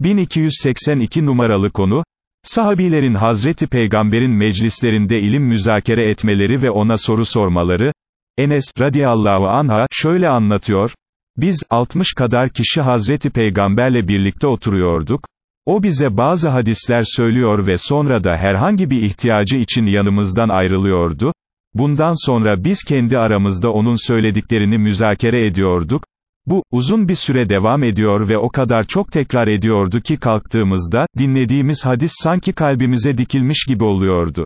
1282 numaralı konu, sahabilerin Hazreti Peygamber'in meclislerinde ilim müzakere etmeleri ve ona soru sormaları, Enes, radiyallahu anha, şöyle anlatıyor, biz, 60 kadar kişi Hazreti Peygamberle birlikte oturuyorduk, o bize bazı hadisler söylüyor ve sonra da herhangi bir ihtiyacı için yanımızdan ayrılıyordu, bundan sonra biz kendi aramızda onun söylediklerini müzakere ediyorduk, bu, uzun bir süre devam ediyor ve o kadar çok tekrar ediyordu ki kalktığımızda, dinlediğimiz hadis sanki kalbimize dikilmiş gibi oluyordu.